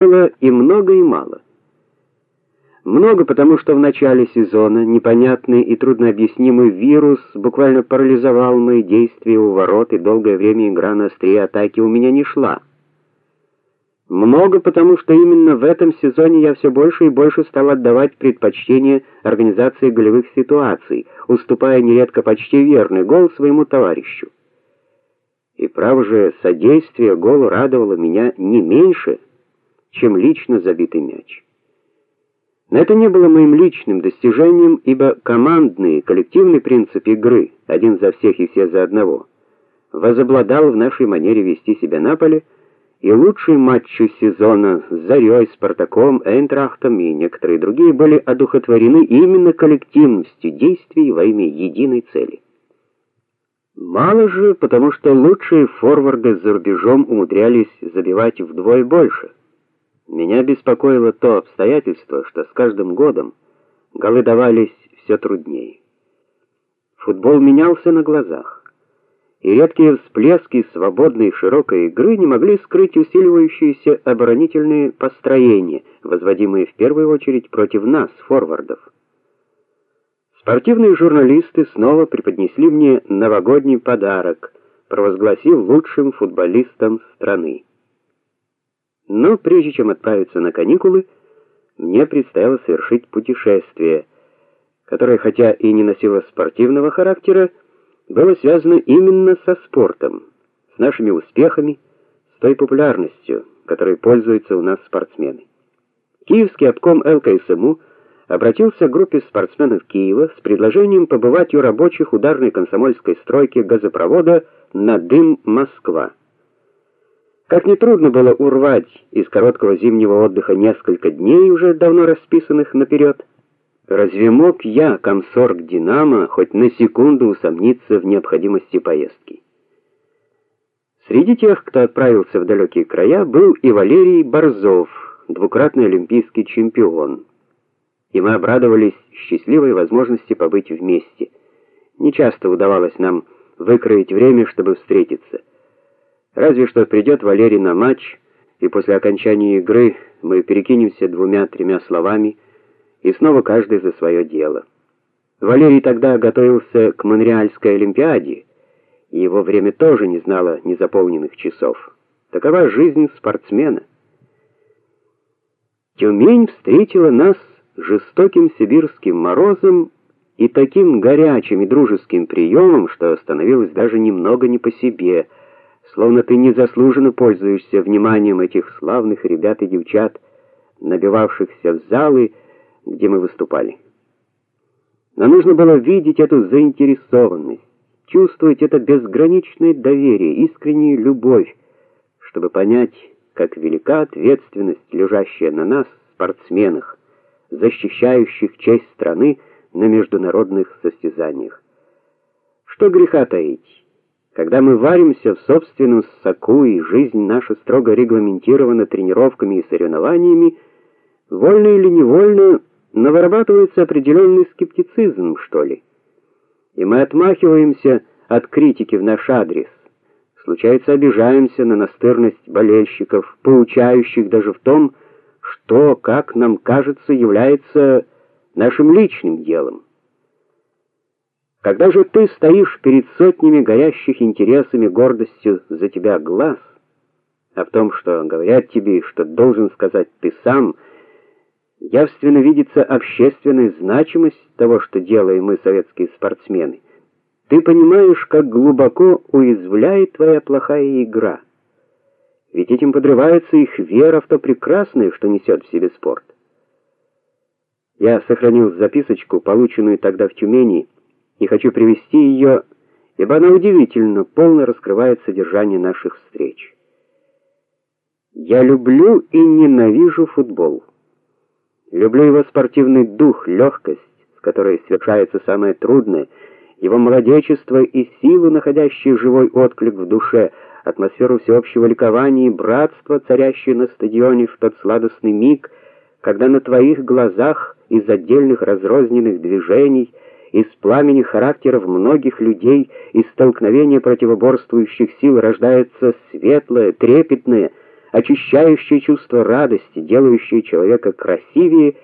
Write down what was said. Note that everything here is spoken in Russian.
было и много, и мало. Много, потому что в начале сезона непонятный и труднообъяснимый вирус буквально парализовал мои действия у ворот, и долгое время игра на острие атаки у меня не шла. Много, потому что именно в этом сезоне я все больше и больше стал отдавать предпочтение организации голевых ситуаций, уступая нередко почти верный гол своему товарищу. И право же, содействие голу радовало меня не меньше, чем лично забитый мяч. Но это не было моим личным достижением, ибо командный, коллективный принцип игры, один за всех и все за одного, возобладал в нашей манере вести себя на поле, и лучшие матчи сезона с Зарей, Спартаком, Эйнтрахтом и некоторые другие были одухотворены именно коллективностью действий во имя единой цели. Мало же, потому что лучшие форварды за рубежом умудрялись забивать вдвое больше. Меня беспокоило то обстоятельство, что с каждым годом голы давались все труднее. Футбол менялся на глазах, и редкие всплески свободной широкой игры не могли скрыть усиливающиеся оборонительные построения, возводимые в первую очередь против нас, форвардов. Спортивные журналисты снова преподнесли мне новогодний подарок, провозгласив лучшим футболистом страны. Но прежде чем отправиться на каникулы, мне предстояло совершить путешествие, которое хотя и не носило спортивного характера, было связано именно со спортом, с нашими успехами, с той популярностью, которой пользуются у нас спортсмены. Киевский обком ЛКСМУ обратился к группе спортсменов Киева с предложением побывать у рабочих ударной комсомольской стройки газопровода на Дым Москва. Как не трудно было урвать из короткого зимнего отдыха несколько дней, уже давно расписанных наперед, разве мог я, комсорг Динамо, хоть на секунду усомниться в необходимости поездки? Среди тех, кто отправился в далекие края, был и Валерий Борзов, двукратный олимпийский чемпион. И мы обрадовались счастливой возможности побыть вместе. Не часто удавалось нам выкроить время, чтобы встретиться. Разве что придет Валерий на матч, и после окончания игры мы перекинемся двумя-тремя словами, и снова каждый за свое дело. Валерий тогда готовился к Монреальской олимпиаде, и его время тоже не знало незаполненных часов. Такова жизнь спортсмена. Тюмень встретила нас жестоким сибирским морозом и таким горячим и дружеским приемом, что становилось даже немного не по себе словно ты незаслуженно пользуешься вниманием этих славных ребят и девчат, набивавшихся в залы, где мы выступали. Но нужно было видеть эту заинтересованность, чувствовать это безграничное доверие, искреннюю любовь, чтобы понять, как велика ответственность, лежащая на нас, спортсменах, защищающих честь страны на международных состязаниях. Что греха таить? Когда мы варимся в собственном соку и жизнь наша строго регламентирована тренировками и соревнованиями, вольно или невольно, но определенный скептицизм, что ли. И мы отмахиваемся от критики в наш адрес. Случается, обижаемся на настырность болельщиков, поучающих даже в том, что, как нам кажется, является нашим личным делом. Когда же ты стоишь перед сотнями горящих интересами, гордостью за тебя глаз, а в том, что говорят тебе, что должен сказать ты сам, явственно видится общественная значимость того, что делаем мы, советские спортсмены. Ты понимаешь, как глубоко уязвляет твоя плохая игра. Ведь этим подрывается их вера в то прекрасное, что несет в себе спорт. Я сохранил записочку, полученную тогда в Тюмени, и хочу привести ее, ибо она удивительно полно раскрывает содержание наших встреч. Я люблю и ненавижу футбол. Люблю его спортивный дух, легкость, с которой свершается самое трудное, его молодечество и силу, находящую живой отклик в душе, атмосферу всеобщего ликования и братства, царящую на стадионе в тот сладостный миг, когда на твоих глазах из отдельных разрозненных движений из пламени характеров многих людей, из столкновения противоборствующих сил рождается светлое, трепетное, очищающее чувство радости, делающее человека красивее